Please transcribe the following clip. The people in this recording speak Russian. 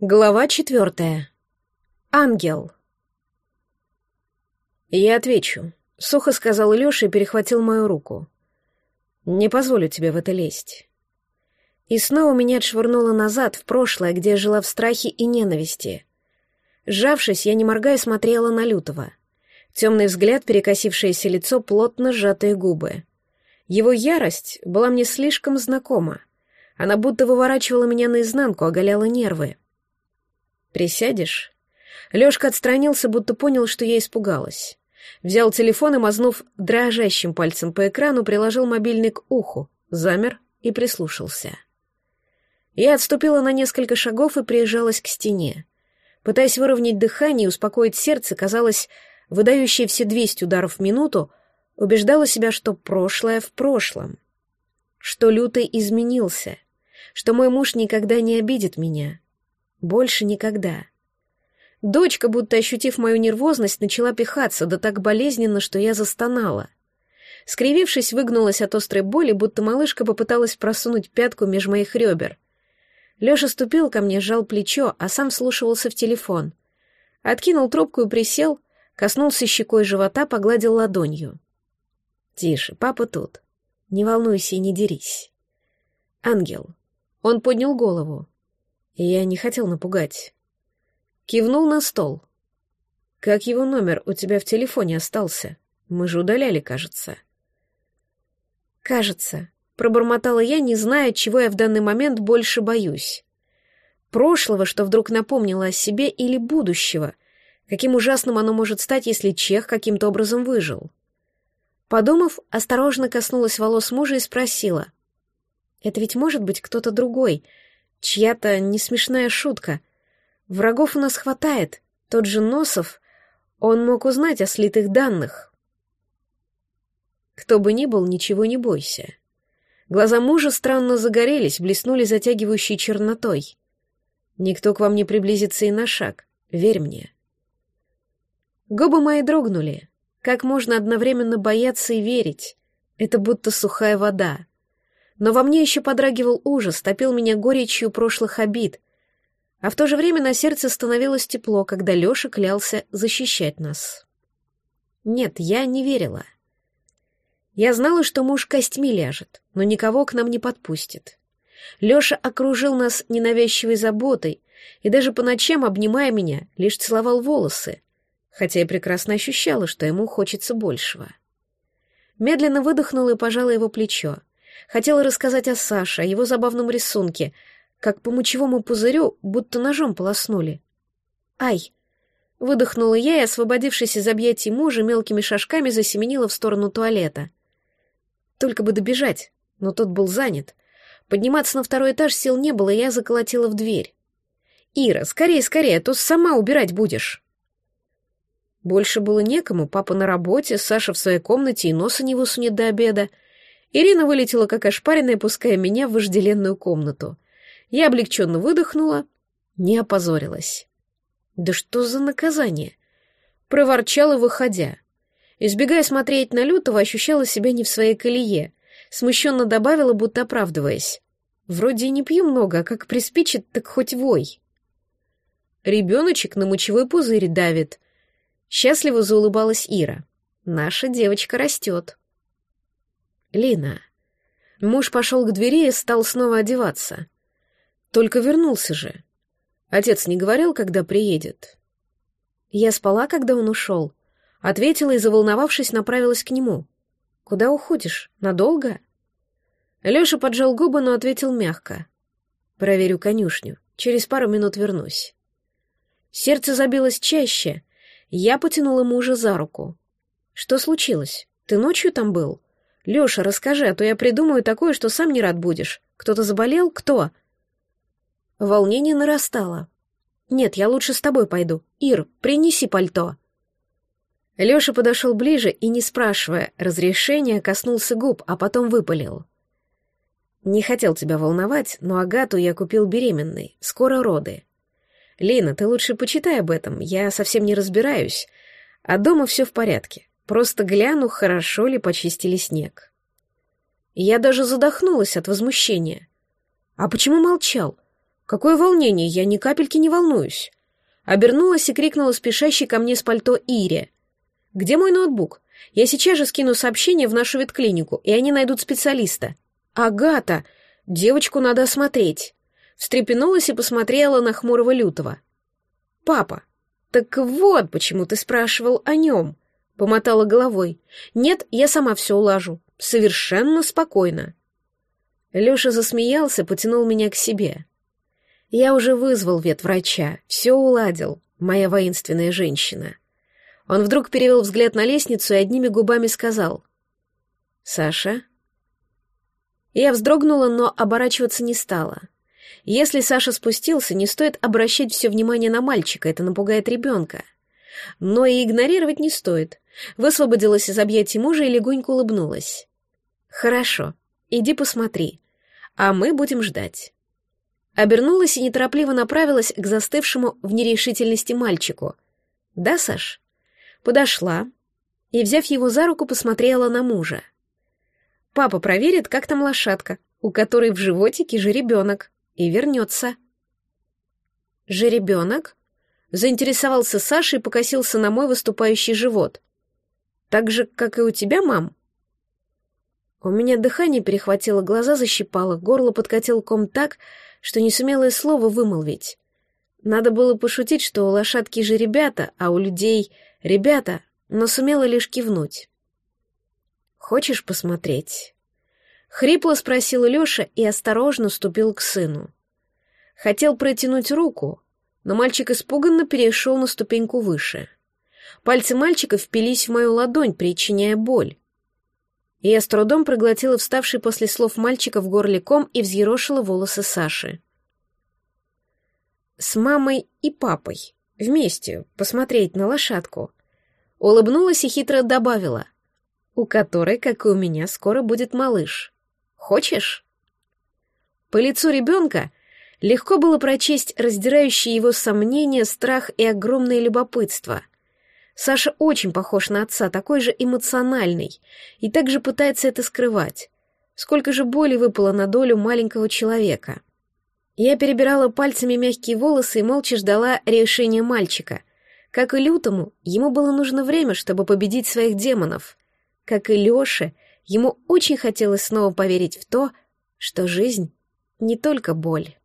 Глава четвертая. Ангел. «Я отвечу», — сухо сказал Лёша и перехватил мою руку. «Не позволю тебе в это лезть». И снова меня отшвырнуло назад, в прошлое, где я жила в страхе и ненависти. Сжавшись, я не моргая смотрела на Лютого. Темный взгляд, перекосившееся лицо, плотно сжатые губы. Его ярость была мне слишком знакома. Она будто выворачивала меня наизнанку, оголяла нервы. «Присядешь?» Лёшка отстранился, будто понял, что я испугалась. Взял телефон и, мазнув дрожащим пальцем по экрану, приложил мобильный к уху, замер и прислушался. Я отступила на несколько шагов и приезжалась к стене. Пытаясь выровнять дыхание и успокоить сердце, казалось, выдающее все 200 ударов в минуту, убеждала себя, что прошлое в прошлом, что лютый изменился, что мой муж никогда не обидит меня, больше никогда. Дочка, будто ощутив мою нервозность, начала пихаться, да так болезненно, что я застонала. Скривившись, выгнулась от острой боли, будто малышка попыталась просунуть пятку меж моих ребер. Лёша ступил ко мне, сжал плечо, а сам слушался в телефон. Откинул трубку и присел, коснулся щекой живота, погладил ладонью. «Тише, папа тут. Не волнуйся и не дерись». «Ангел». Он поднял голову я не хотел напугать. Кивнул на стол. «Как его номер у тебя в телефоне остался? Мы же удаляли, кажется». «Кажется», — пробормотала я, не зная, чего я в данный момент больше боюсь. Прошлого, что вдруг напомнило о себе, или будущего, каким ужасным оно может стать, если Чех каким-то образом выжил. Подумав, осторожно коснулась волос мужа и спросила. «Это ведь может быть кто-то другой, Чья-то несмешная шутка. Врагов у нас хватает. Тот же Носов, он мог узнать о слитых данных. Кто бы ни был, ничего не бойся. Глаза мужа странно загорелись, блеснули затягивающей чернотой. Никто к вам не приблизится и на шаг, верь мне. Губы мои дрогнули. Как можно одновременно бояться и верить? Это будто сухая вода но во мне еще подрагивал ужас, топил меня горечью прошлых обид, а в то же время на сердце становилось тепло, когда Леша клялся защищать нас. Нет, я не верила. Я знала, что муж костьми ляжет, но никого к нам не подпустит. Леша окружил нас ненавязчивой заботой и даже по ночам, обнимая меня, лишь целовал волосы, хотя я прекрасно ощущала, что ему хочется большего. Медленно выдохнула и пожала его плечо. Хотела рассказать о Саше, о его забавном рисунке, как по мочевому пузырю будто ножом полоснули. «Ай!» Выдохнула я и, освободившись из объятий мужа, мелкими шажками засеменила в сторону туалета. Только бы добежать, но тот был занят. Подниматься на второй этаж сил не было, и я заколотила в дверь. «Ира, скорее, скорее, а то сама убирать будешь!» Больше было некому, папа на работе, Саша в своей комнате и носа не высунет до обеда — Ирина вылетела как ошпаренная, пуская меня в вожделенную комнату. Я облегченно выдохнула, не опозорилась. Да что за наказание? Проворчала, выходя. Избегая смотреть на Лютого, ощущала себя не в своей колее. Смущенно добавила, будто оправдываясь. Вроде и не пью много, а как приспичит, так хоть вой. Ребеночек на мочевой пузырь давит. Счастливо заулыбалась Ира. Наша девочка растет. Лина. Муж пошел к двери и стал снова одеваться. Только вернулся же. Отец не говорил, когда приедет. Я спала, когда он ушел. Ответила и, заволновавшись, направилась к нему. «Куда уходишь? Надолго?» Леша поджал губы, но ответил мягко. «Проверю конюшню. Через пару минут вернусь». Сердце забилось чаще. Я потянула мужа за руку. «Что случилось? Ты ночью там был?» Лёша, расскажи, а то я придумаю такое, что сам не рад будешь. Кто-то заболел? Кто?» Волнение нарастало. «Нет, я лучше с тобой пойду. Ир, принеси пальто». Лёша подошел ближе и, не спрашивая разрешения, коснулся губ, а потом выпалил. «Не хотел тебя волновать, но Агату я купил беременной. Скоро роды. Лина, ты лучше почитай об этом, я совсем не разбираюсь. А дома все в порядке. Просто гляну, хорошо ли почистили снег. Я даже задохнулась от возмущения. А почему молчал? Какое волнение, я ни капельки не волнуюсь. Обернулась и крикнула спешащей ко мне с пальто Ире. «Где мой ноутбук? Я сейчас же скину сообщение в нашу ветклинику, и они найдут специалиста». «Агата! Девочку надо осмотреть!» Встрепенулась и посмотрела на хмурого лютого. «Папа, так вот почему ты спрашивал о нем», — помотала головой. «Нет, я сама все улажу. Совершенно спокойно». Леша засмеялся, потянул меня к себе. Я уже вызвал ветврача, все уладил, моя воинственная женщина. Он вдруг перевел взгляд на лестницу и одними губами сказал. «Саша?» Я вздрогнула, но оборачиваться не стала. Если Саша спустился, не стоит обращать все внимание на мальчика, это напугает ребенка. Но и игнорировать не стоит. Высвободилась из объятий мужа и легонько улыбнулась. «Хорошо, иди посмотри, а мы будем ждать». Обернулась и неторопливо направилась к застывшему в нерешительности мальчику. «Да, Саш?» Подошла и, взяв его за руку, посмотрела на мужа. «Папа проверит, как там лошадка, у которой в животике жеребенок, и вернется». «Жеребенок?» Заинтересовался Саша и покосился на мой выступающий живот. «Так же, как и у тебя, мам?» У меня дыхание перехватило, глаза защипало, горло подкатил ком так, что не сумела и слова вымолвить. Надо было пошутить, что у лошадки же ребята, а у людей ребята, но сумела лишь кивнуть. «Хочешь посмотреть?» Хрипло спросил Лёша и осторожно ступил к сыну. Хотел протянуть руку, но мальчик испуганно перешел на ступеньку выше. Пальцы мальчика впились в мою ладонь, причиняя боль. Я с трудом проглотила вставший после слов мальчика в горле ком и взъерошила волосы Саши. С мамой и папой. Вместе. Посмотреть на лошадку. Улыбнулась и хитро добавила. У которой, как и у меня, скоро будет малыш. Хочешь? По лицу ребенка легко было прочесть раздирающие его сомнения, страх и огромное любопытство — Саша очень похож на отца, такой же эмоциональный, и также пытается это скрывать. Сколько же боли выпало на долю маленького человека. Я перебирала пальцами мягкие волосы и молча ждала решения мальчика. Как и Лютому, ему было нужно время, чтобы победить своих демонов. Как и Лёше, ему очень хотелось снова поверить в то, что жизнь — не только боль.